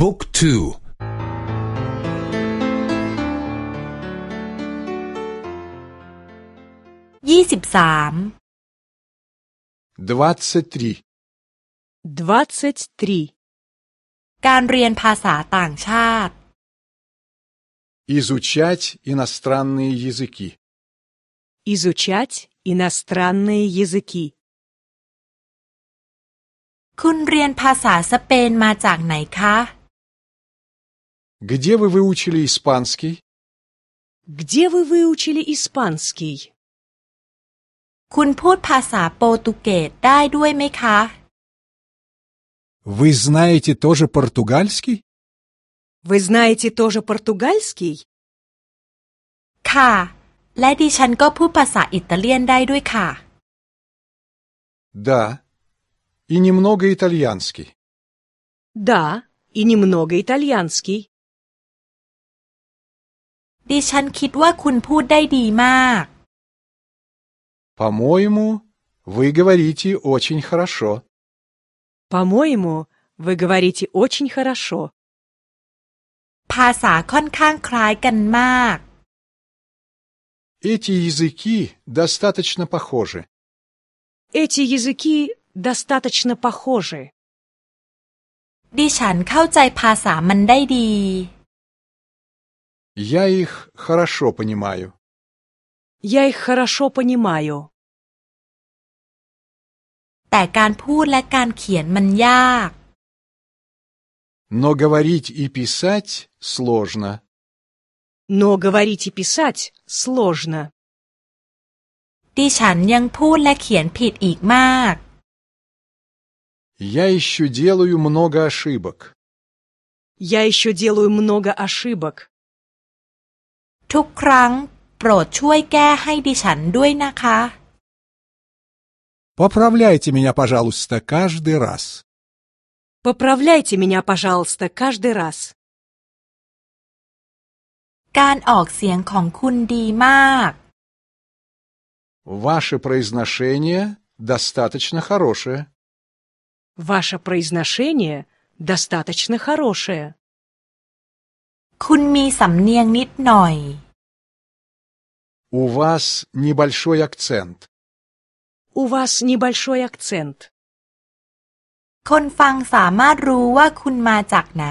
บุ๊กทูยี่สิบสาม двадцать три 23. การเรียนภาษาต่างชาติ изучать иностранные языки Изучать иностранные языки. คุณเรียนภาษาสเปนมาจากไหนคะ где вы выучили испанский Где вы выучили испанский? คุณพูดภาษาโปรตุเกสได้ด้วยไหมคะ вы знаете тоже португальский Вы знаете тоже португальский? ค่ะ และดิฉันก็พูดภาษาอิตาเลียนได้ด้วยค่ะ да и немного итальянский Да, и немного итальянский. ดิฉันคิดว่าคุณพูดได้ดีมาก по-моему вы говорите очень хорошо По-моему, вы говорите очень хорошо. ภาษาค่อนข้างคล้ายกันมาก эти языки достаточно похожи Эти языки достаточно похожи. ดิฉันเข้าใจภาษามันได้ดี я их хорошо понимаю Я их хорошо понимаю. แต่การพูดและการเขียนมันยาก но говорить и писать сложно Но говорить и писать сложно. ดิฉันยังพูดและเขียนผิดอีกมาก я еще делаю много ошибок Я еще делаю много ошибок. ทุกครั้ง โปรดช่วยแก้ให้ดิฉันด้วยนะคะ поправляйте меня пожалуйста каждый раз Поправляйте меня, пожалуйста, каждый раз. การออกเสียงของคุณดีมาก ваше произношение достаточно хорошее Ваше произношение достаточно хорошее. คุณมีสำเนียงนิดหน่อย у вас небольшой акцент У вас небольшой акцент. คนฟังสามารถรู้ว่าคุณมาจากไหน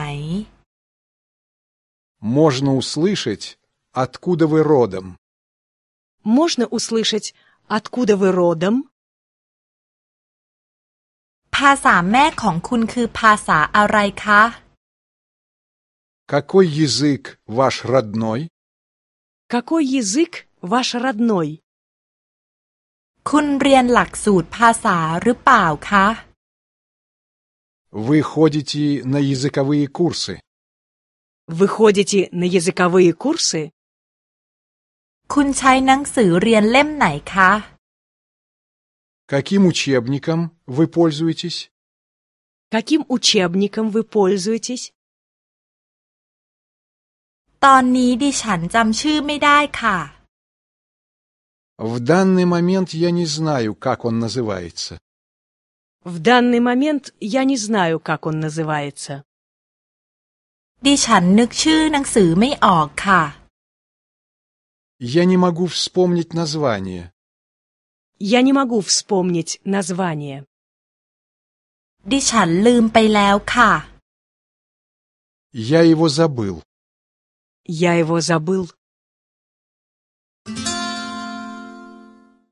можно услышать откуда вы родом Можно услышать, откуда вы родом? ภาษาแม่ของคุณคือภาษาอะไรคะ какой язык ваш родной Какой язык ваш родной? คุณเรียนหลักสูตรภาษาหรือเปล่าคะ вы ходите на языковые курсы Вы ходите на языковые курсы? คุณใช้หนังสือเรียนเล่มไหนคะ каким учебником вы пользуетесь Каким учебником вы пользуетесь? ตอนนี้ดิฉันจำชื่อไม่ได้ค่ะ в данный момент я не знаю как он называется В данный момент я не знаю, как он называется. ดิฉันนึกชื่อหนังสือไม่ออกค่ะ я не могу вспомнить название Я не могу вспомнить название. ดิฉันลืมไปแล้วค่ะ я его забыл Я его забыл.